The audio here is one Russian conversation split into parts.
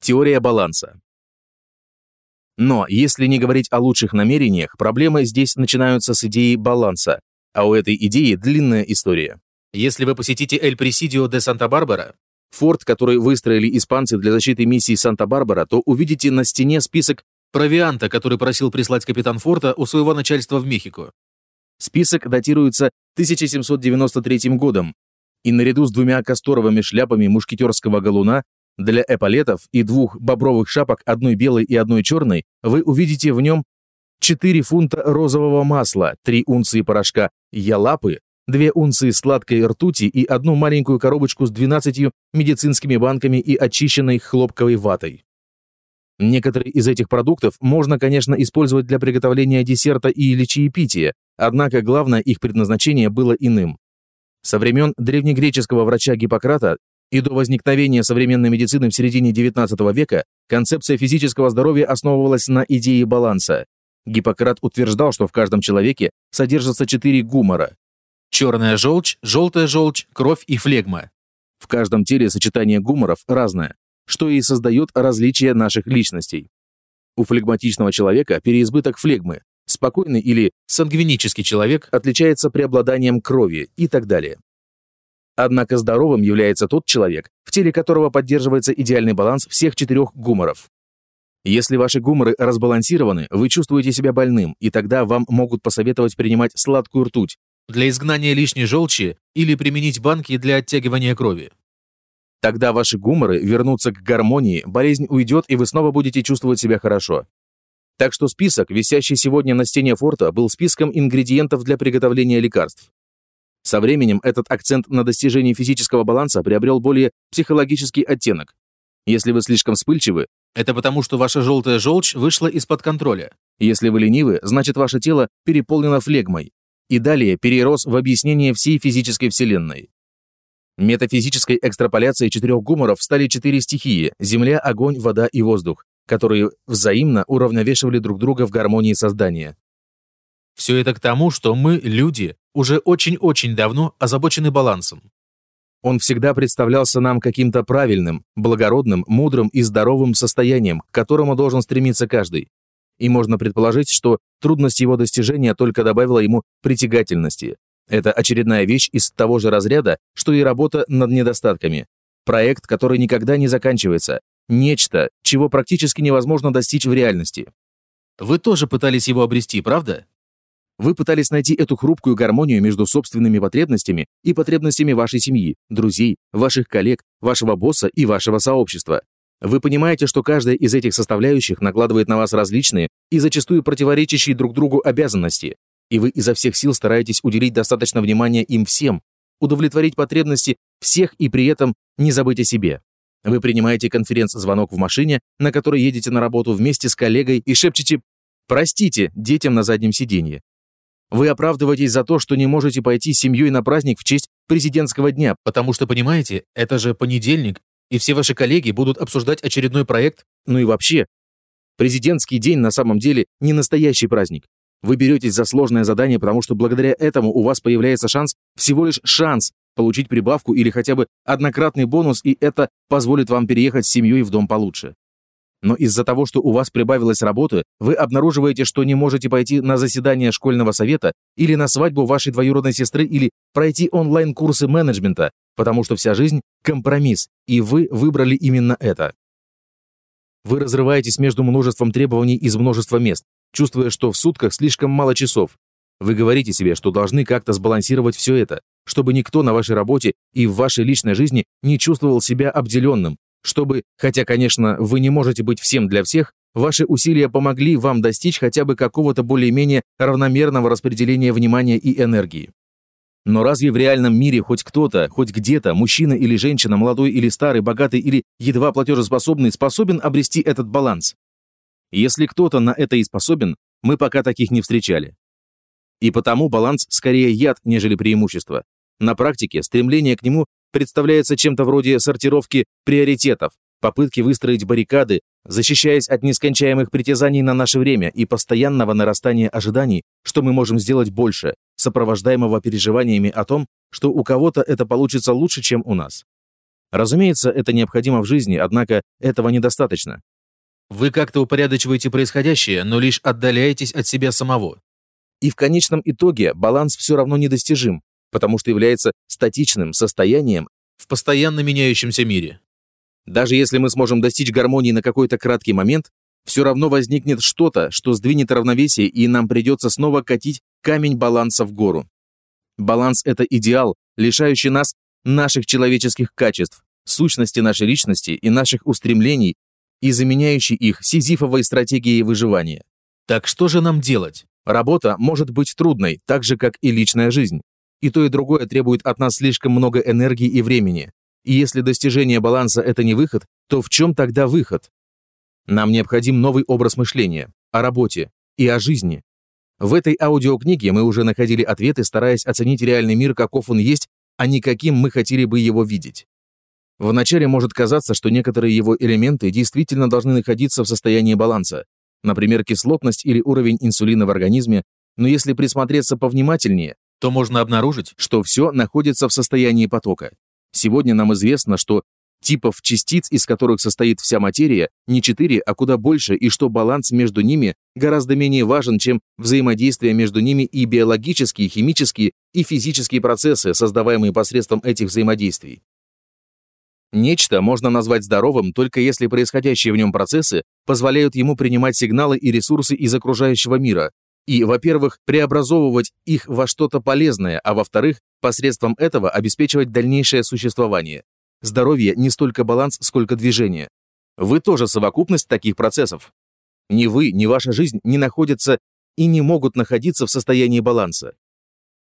Теория баланса. Но если не говорить о лучших намерениях, проблемы здесь начинаются с идеи баланса, а у этой идеи длинная история. Если вы посетите Эль Пресидио де Санта-Барбара, форт, который выстроили испанцы для защиты миссии Санта-Барбара, то увидите на стене список провианта, который просил прислать капитан форта у своего начальства в Мехико. Список датируется 1793 годом, и наряду с двумя касторовыми шляпами мушкетерского галуна для эполетов и двух бобровых шапок, одной белой и одной черной, вы увидите в нем 4 фунта розового масла, 3 унции порошка ялапы, 2 унции сладкой ртути и одну маленькую коробочку с 12 медицинскими банками и очищенной хлопковой ватой. Некоторые из этих продуктов можно, конечно, использовать для приготовления десерта или чаепития, однако главное их предназначение было иным. Со времен древнегреческого врача Гиппократа и до возникновения современной медицины в середине XIX века концепция физического здоровья основывалась на идее баланса. Гиппократ утверждал, что в каждом человеке содержатся четыре гумора. Черная желчь, желтая желчь, кровь и флегма. В каждом теле сочетание гуморов разное что и создает различия наших личностей. У флегматичного человека переизбыток флегмы, спокойный или сангвинический человек отличается преобладанием крови и так далее. Однако здоровым является тот человек, в теле которого поддерживается идеальный баланс всех четырех гуморов. Если ваши гуморы разбалансированы, вы чувствуете себя больным, и тогда вам могут посоветовать принимать сладкую ртуть для изгнания лишней желчи или применить банки для оттягивания крови. Тогда ваши гуморы вернутся к гармонии, болезнь уйдет, и вы снова будете чувствовать себя хорошо. Так что список, висящий сегодня на стене форта, был списком ингредиентов для приготовления лекарств. Со временем этот акцент на достижении физического баланса приобрел более психологический оттенок. Если вы слишком вспыльчивы, это потому, что ваша желтая желчь вышла из-под контроля. Если вы ленивы, значит ваше тело переполнено флегмой. И далее перерос в объяснение всей физической вселенной. Метафизической экстраполяцией четырех гуморов стали четыре стихии – земля, огонь, вода и воздух, которые взаимно уравновешивали друг друга в гармонии создания. Все это к тому, что мы, люди, уже очень-очень давно озабочены балансом. Он всегда представлялся нам каким-то правильным, благородным, мудрым и здоровым состоянием, к которому должен стремиться каждый. И можно предположить, что трудность его достижения только добавила ему притягательности, это очередная вещь из того же разряда, что и работа над недостатками. Проект, который никогда не заканчивается. Нечто, чего практически невозможно достичь в реальности. Вы тоже пытались его обрести, правда? Вы пытались найти эту хрупкую гармонию между собственными потребностями и потребностями вашей семьи, друзей, ваших коллег, вашего босса и вашего сообщества. Вы понимаете, что каждая из этих составляющих накладывает на вас различные и зачастую противоречащие друг другу обязанности, и вы изо всех сил стараетесь уделить достаточно внимания им всем, удовлетворить потребности всех и при этом не забыть о себе. Вы принимаете конференц-звонок в машине, на которой едете на работу вместе с коллегой и шепчете «Простите» детям на заднем сиденье. Вы оправдываетесь за то, что не можете пойти с семьей на праздник в честь президентского дня, потому что, понимаете, это же понедельник, и все ваши коллеги будут обсуждать очередной проект, ну и вообще. Президентский день на самом деле не настоящий праздник. Вы беретесь за сложное задание, потому что благодаря этому у вас появляется шанс, всего лишь шанс, получить прибавку или хотя бы однократный бонус, и это позволит вам переехать с семьей в дом получше. Но из-за того, что у вас прибавилось работы, вы обнаруживаете, что не можете пойти на заседание школьного совета или на свадьбу вашей двоюродной сестры или пройти онлайн-курсы менеджмента, потому что вся жизнь – компромисс, и вы выбрали именно это. Вы разрываетесь между множеством требований из множества мест, чувствуя, что в сутках слишком мало часов. Вы говорите себе, что должны как-то сбалансировать все это, чтобы никто на вашей работе и в вашей личной жизни не чувствовал себя обделенным, чтобы, хотя, конечно, вы не можете быть всем для всех, ваши усилия помогли вам достичь хотя бы какого-то более-менее равномерного распределения внимания и энергии. Но разве в реальном мире хоть кто-то, хоть где-то, мужчина или женщина, молодой или старый, богатый или едва платежеспособный, способен обрести этот баланс? Если кто-то на это и способен, мы пока таких не встречали. И потому баланс скорее яд, нежели преимущество. На практике стремление к нему представляется чем-то вроде сортировки приоритетов, попытки выстроить баррикады, защищаясь от нескончаемых притязаний на наше время и постоянного нарастания ожиданий, что мы можем сделать больше, сопровождаемого переживаниями о том, что у кого-то это получится лучше, чем у нас. Разумеется, это необходимо в жизни, однако этого недостаточно. Вы как-то упорядочиваете происходящее, но лишь отдаляетесь от себя самого. И в конечном итоге баланс все равно недостижим, потому что является статичным состоянием в постоянно меняющемся мире. Даже если мы сможем достичь гармонии на какой-то краткий момент, все равно возникнет что-то, что сдвинет равновесие, и нам придется снова катить камень баланса в гору. Баланс – это идеал, лишающий нас наших человеческих качеств, сущности нашей личности и наших устремлений, и заменяющий их сизифовой стратегией выживания. Так что же нам делать? Работа может быть трудной, так же, как и личная жизнь. И то, и другое требует от нас слишком много энергии и времени. И если достижение баланса – это не выход, то в чем тогда выход? Нам необходим новый образ мышления, о работе и о жизни. В этой аудиокниге мы уже находили ответы, стараясь оценить реальный мир, каков он есть, а не каким мы хотели бы его видеть. Вначале может казаться, что некоторые его элементы действительно должны находиться в состоянии баланса, например, кислотность или уровень инсулина в организме, но если присмотреться повнимательнее, то можно обнаружить, что все находится в состоянии потока. Сегодня нам известно, что типов частиц, из которых состоит вся материя, не четыре, а куда больше, и что баланс между ними гораздо менее важен, чем взаимодействие между ними и биологические, химические и физические процессы, создаваемые посредством этих взаимодействий. Нечто можно назвать здоровым только если происходящие в нем процессы позволяют ему принимать сигналы и ресурсы из окружающего мира, и, во-первых, преобразовывать их во что-то полезное, а во-вторых, посредством этого обеспечивать дальнейшее существование. Здоровье не столько баланс, сколько движение. Вы тоже совокупность таких процессов. Ни вы, ни ваша жизнь не находятся и не могут находиться в состоянии баланса.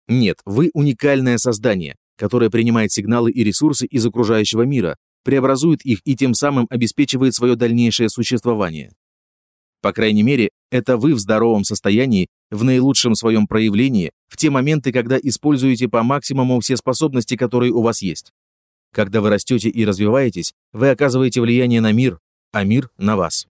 Нет, вы уникальное создание, которое принимает сигналы и ресурсы из окружающего мира, преобразует их и тем самым обеспечивает свое дальнейшее существование. По крайней мере, это вы в здоровом состоянии, в наилучшем своем проявлении, в те моменты, когда используете по максимуму все способности, которые у вас есть. Когда вы растете и развиваетесь, вы оказываете влияние на мир, а мир на вас.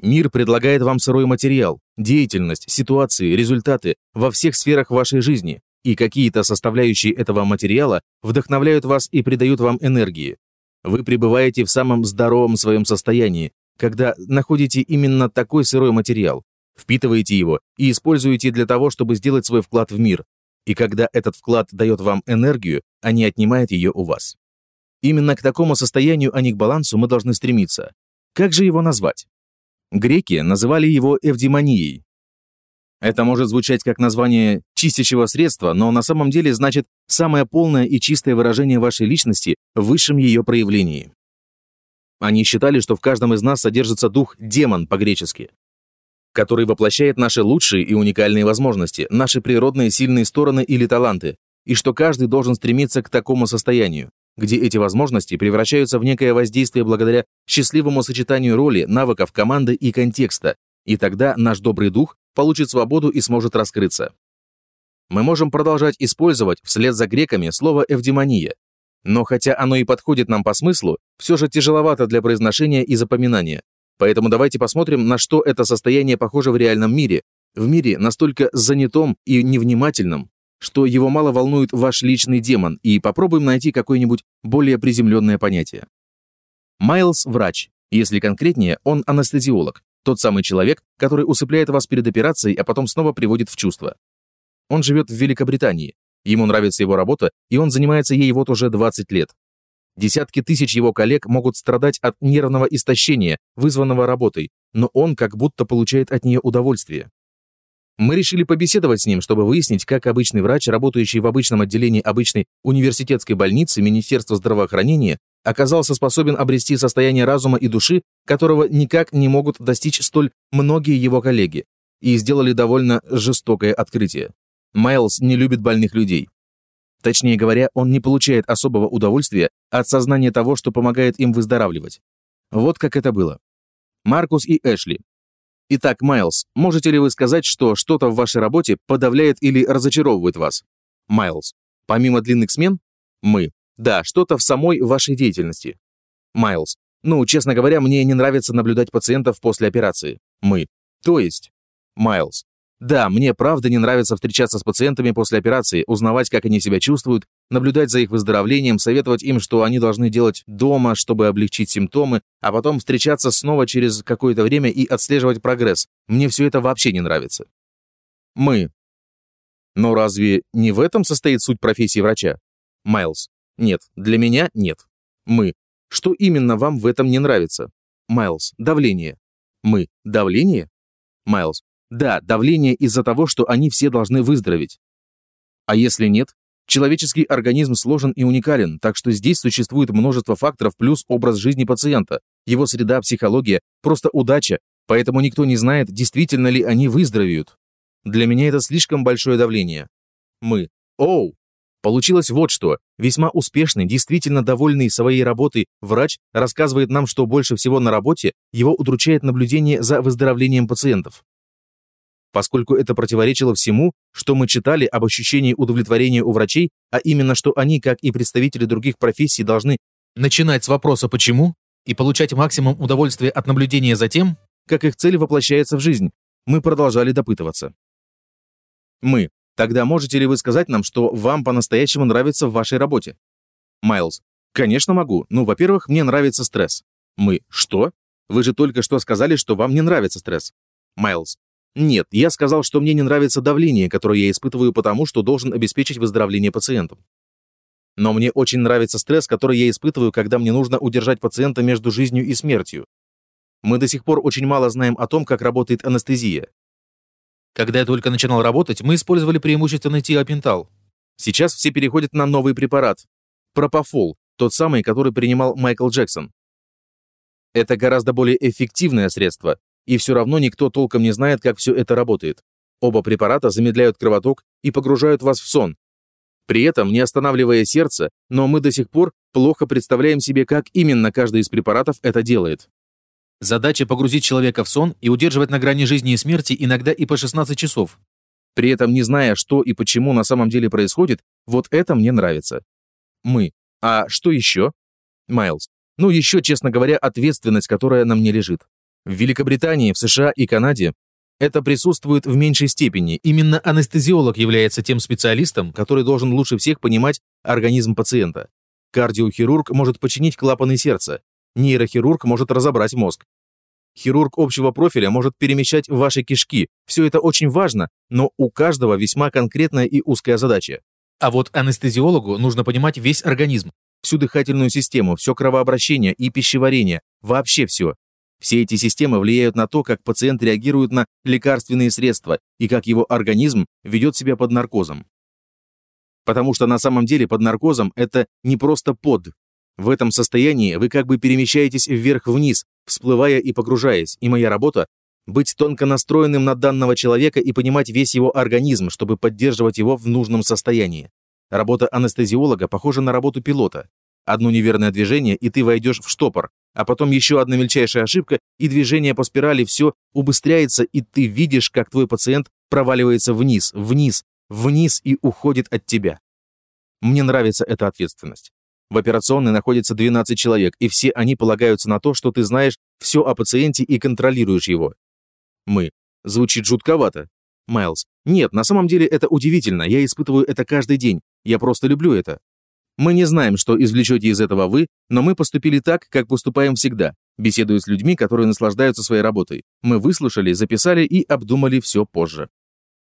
Мир предлагает вам сырой материал, деятельность, ситуации, результаты во всех сферах вашей жизни, и какие-то составляющие этого материала вдохновляют вас и придают вам энергии. Вы пребываете в самом здоровом своем состоянии, когда находите именно такой сырой материал, впитываете его и используете для того, чтобы сделать свой вклад в мир, и когда этот вклад дает вам энергию, а не отнимает ее у вас. Именно к такому состоянию, а не к балансу мы должны стремиться. Как же его назвать? Греки называли его эвдемонией. Это может звучать как название чистящего средства, но на самом деле значит самое полное и чистое выражение вашей личности в высшем ее проявлении. Они считали, что в каждом из нас содержится дух демон по-гречески который воплощает наши лучшие и уникальные возможности, наши природные сильные стороны или таланты, и что каждый должен стремиться к такому состоянию, где эти возможности превращаются в некое воздействие благодаря счастливому сочетанию роли, навыков, команды и контекста, и тогда наш добрый дух получит свободу и сможет раскрыться. Мы можем продолжать использовать вслед за греками слово «эвдемония», но хотя оно и подходит нам по смыслу, все же тяжеловато для произношения и запоминания, Поэтому давайте посмотрим, на что это состояние похоже в реальном мире, в мире настолько занятом и невнимательном, что его мало волнует ваш личный демон, и попробуем найти какое-нибудь более приземленное понятие. Майлз – врач. Если конкретнее, он анестезиолог, тот самый человек, который усыпляет вас перед операцией, а потом снова приводит в чувство. Он живет в Великобритании. Ему нравится его работа, и он занимается ей вот уже 20 лет. Десятки тысяч его коллег могут страдать от нервного истощения, вызванного работой, но он как будто получает от нее удовольствие. Мы решили побеседовать с ним, чтобы выяснить, как обычный врач, работающий в обычном отделении обычной университетской больницы Министерства здравоохранения, оказался способен обрести состояние разума и души, которого никак не могут достичь столь многие его коллеги, и сделали довольно жестокое открытие. Майлз не любит больных людей. Точнее говоря, он не получает особого удовольствия от сознания того, что помогает им выздоравливать. Вот как это было. Маркус и Эшли. Итак, Майлз, можете ли вы сказать, что что-то в вашей работе подавляет или разочаровывает вас? Майлз. Помимо длинных смен? Мы. Да, что-то в самой вашей деятельности. Майлз. Ну, честно говоря, мне не нравится наблюдать пациентов после операции. Мы. То есть? Майлз. Да, мне правда не нравится встречаться с пациентами после операции, узнавать, как они себя чувствуют, наблюдать за их выздоровлением, советовать им, что они должны делать дома, чтобы облегчить симптомы, а потом встречаться снова через какое-то время и отслеживать прогресс. Мне все это вообще не нравится. Мы. Но разве не в этом состоит суть профессии врача? Майлз. Нет, для меня нет. Мы. Что именно вам в этом не нравится? Майлз. Давление. Мы. Давление? Майлз. Да, давление из-за того, что они все должны выздороветь. А если нет? Человеческий организм сложен и уникален, так что здесь существует множество факторов плюс образ жизни пациента, его среда, психология, просто удача, поэтому никто не знает, действительно ли они выздоровеют. Для меня это слишком большое давление. Мы. Оу! Получилось вот что. Весьма успешный, действительно довольный своей работой врач рассказывает нам, что больше всего на работе его удручает наблюдение за выздоровлением пациентов поскольку это противоречило всему, что мы читали об ощущении удовлетворения у врачей, а именно, что они, как и представители других профессий, должны начинать с вопроса «почему?» и получать максимум удовольствия от наблюдения за тем, как их цель воплощается в жизнь. Мы продолжали допытываться. Мы. Тогда можете ли вы сказать нам, что вам по-настоящему нравится в вашей работе? Майлз. Конечно могу. Ну, во-первых, мне нравится стресс. Мы. Что? Вы же только что сказали, что вам не нравится стресс. Майлз. Нет, я сказал, что мне не нравится давление, которое я испытываю потому, что должен обеспечить выздоровление пациентам. Но мне очень нравится стресс, который я испытываю, когда мне нужно удержать пациента между жизнью и смертью. Мы до сих пор очень мало знаем о том, как работает анестезия. Когда я только начинал работать, мы использовали преимущественно тиопентал. Сейчас все переходят на новый препарат. Пропофол, тот самый, который принимал Майкл Джексон. Это гораздо более эффективное средство, и все равно никто толком не знает, как все это работает. Оба препарата замедляют кровоток и погружают вас в сон. При этом не останавливая сердце, но мы до сих пор плохо представляем себе, как именно каждый из препаратов это делает. Задача погрузить человека в сон и удерживать на грани жизни и смерти иногда и по 16 часов. При этом не зная, что и почему на самом деле происходит, вот это мне нравится. Мы. А что еще? Майлз. Ну, еще, честно говоря, ответственность, которая на мне лежит. В Великобритании, в США и Канаде это присутствует в меньшей степени. Именно анестезиолог является тем специалистом, который должен лучше всех понимать организм пациента. Кардиохирург может починить клапаны сердца, нейрохирург может разобрать мозг. Хирург общего профиля может перемещать ваши кишки. Все это очень важно, но у каждого весьма конкретная и узкая задача. А вот анестезиологу нужно понимать весь организм. Всю дыхательную систему, все кровообращение и пищеварение, вообще все. Все эти системы влияют на то, как пациент реагирует на лекарственные средства и как его организм ведет себя под наркозом. Потому что на самом деле под наркозом это не просто под. В этом состоянии вы как бы перемещаетесь вверх-вниз, всплывая и погружаясь, и моя работа – быть тонко настроенным на данного человека и понимать весь его организм, чтобы поддерживать его в нужном состоянии. Работа анестезиолога похожа на работу пилота. Одно неверное движение, и ты войдешь в штопор, а потом еще одна мельчайшая ошибка, и движение по спирали все убыстряется, и ты видишь, как твой пациент проваливается вниз, вниз, вниз и уходит от тебя. Мне нравится эта ответственность. В операционной находится 12 человек, и все они полагаются на то, что ты знаешь все о пациенте и контролируешь его. Мы. Звучит жутковато. Майлз. Нет, на самом деле это удивительно, я испытываю это каждый день. Я просто люблю это. Мы не знаем, что извлечете из этого вы, но мы поступили так, как поступаем всегда, беседуя с людьми, которые наслаждаются своей работой. Мы выслушали, записали и обдумали все позже.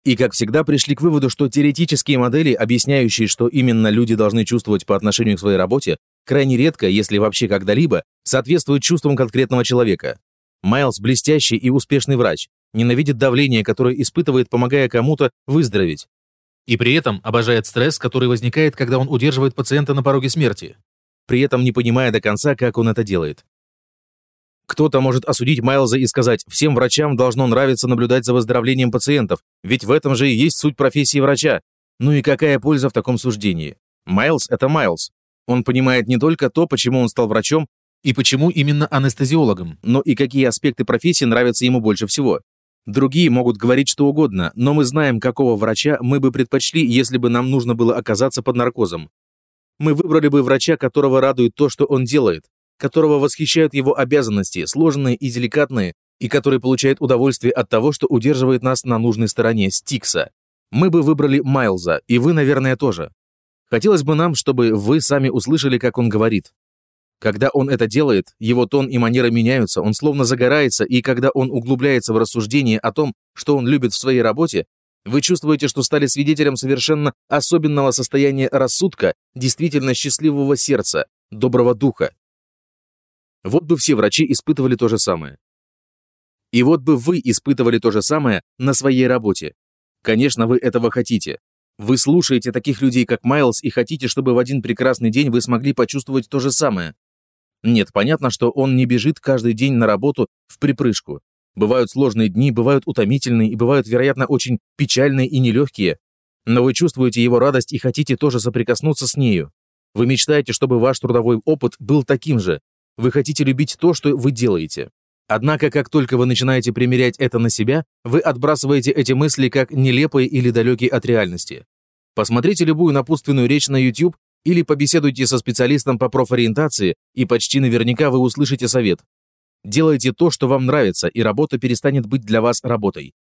И, как всегда, пришли к выводу, что теоретические модели, объясняющие, что именно люди должны чувствовать по отношению к своей работе, крайне редко, если вообще когда-либо, соответствуют чувствам конкретного человека. Майлз – блестящий и успешный врач, ненавидит давление, которое испытывает, помогая кому-то выздороветь. И при этом обожает стресс, который возникает, когда он удерживает пациента на пороге смерти. При этом не понимая до конца, как он это делает. Кто-то может осудить Майлза и сказать, всем врачам должно нравиться наблюдать за выздоровлением пациентов, ведь в этом же и есть суть профессии врача. Ну и какая польза в таком суждении? Майлз – это Майлз. Он понимает не только то, почему он стал врачом, и почему именно анестезиологом, но и какие аспекты профессии нравятся ему больше всего. Другие могут говорить что угодно, но мы знаем, какого врача мы бы предпочли, если бы нам нужно было оказаться под наркозом. Мы выбрали бы врача, которого радует то, что он делает, которого восхищают его обязанности, сложные и деликатные, и который получает удовольствие от того, что удерживает нас на нужной стороне Стикса. Мы бы выбрали Майлза, и вы, наверное, тоже. Хотелось бы нам, чтобы вы сами услышали, как он говорит. Когда он это делает, его тон и манера меняются, он словно загорается, и когда он углубляется в рассуждение о том, что он любит в своей работе, вы чувствуете, что стали свидетелем совершенно особенного состояния рассудка, действительно счастливого сердца, доброго духа. Вот бы все врачи испытывали то же самое. И вот бы вы испытывали то же самое на своей работе. Конечно, вы этого хотите. Вы слушаете таких людей, как Майлз, и хотите, чтобы в один прекрасный день вы смогли почувствовать то же самое. Нет, понятно, что он не бежит каждый день на работу в припрыжку. Бывают сложные дни, бывают утомительные и бывают, вероятно, очень печальные и нелегкие. Но вы чувствуете его радость и хотите тоже соприкоснуться с нею. Вы мечтаете, чтобы ваш трудовой опыт был таким же. Вы хотите любить то, что вы делаете. Однако, как только вы начинаете примерять это на себя, вы отбрасываете эти мысли как нелепые или далекие от реальности. Посмотрите любую напутственную речь на YouTube или побеседуйте со специалистом по профориентации, и почти наверняка вы услышите совет. Делайте то, что вам нравится, и работа перестанет быть для вас работой.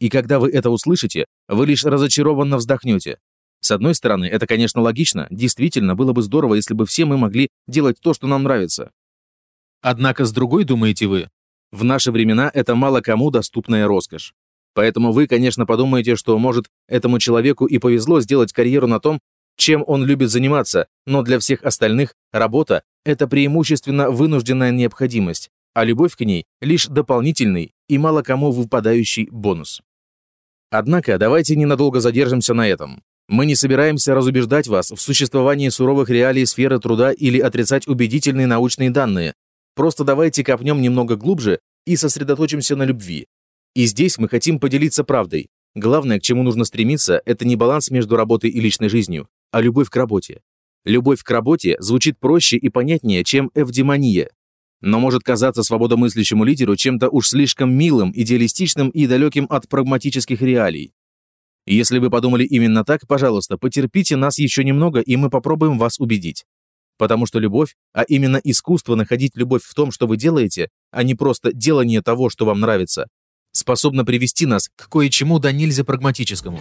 И когда вы это услышите, вы лишь разочарованно вздохнете. С одной стороны, это, конечно, логично, действительно, было бы здорово, если бы все мы могли делать то, что нам нравится. Однако с другой, думаете вы, в наши времена это мало кому доступная роскошь. Поэтому вы, конечно, подумаете, что, может, этому человеку и повезло сделать карьеру на том, чем он любит заниматься, но для всех остальных работа – это преимущественно вынужденная необходимость, а любовь к ней – лишь дополнительный и мало кому выпадающий бонус. Однако давайте ненадолго задержимся на этом. Мы не собираемся разубеждать вас в существовании суровых реалий сферы труда или отрицать убедительные научные данные. Просто давайте копнем немного глубже и сосредоточимся на любви. И здесь мы хотим поделиться правдой. Главное, к чему нужно стремиться, это не баланс между работой и личной жизнью, а любовь к работе. Любовь к работе звучит проще и понятнее, чем эвдемония, но может казаться свободомыслящему лидеру чем-то уж слишком милым, идеалистичным и далеким от прагматических реалий. Если вы подумали именно так, пожалуйста, потерпите нас еще немного, и мы попробуем вас убедить. Потому что любовь, а именно искусство находить любовь в том, что вы делаете, а не просто делание того, что вам нравится, способна привести нас к кое-чему да нельзя прагматическому.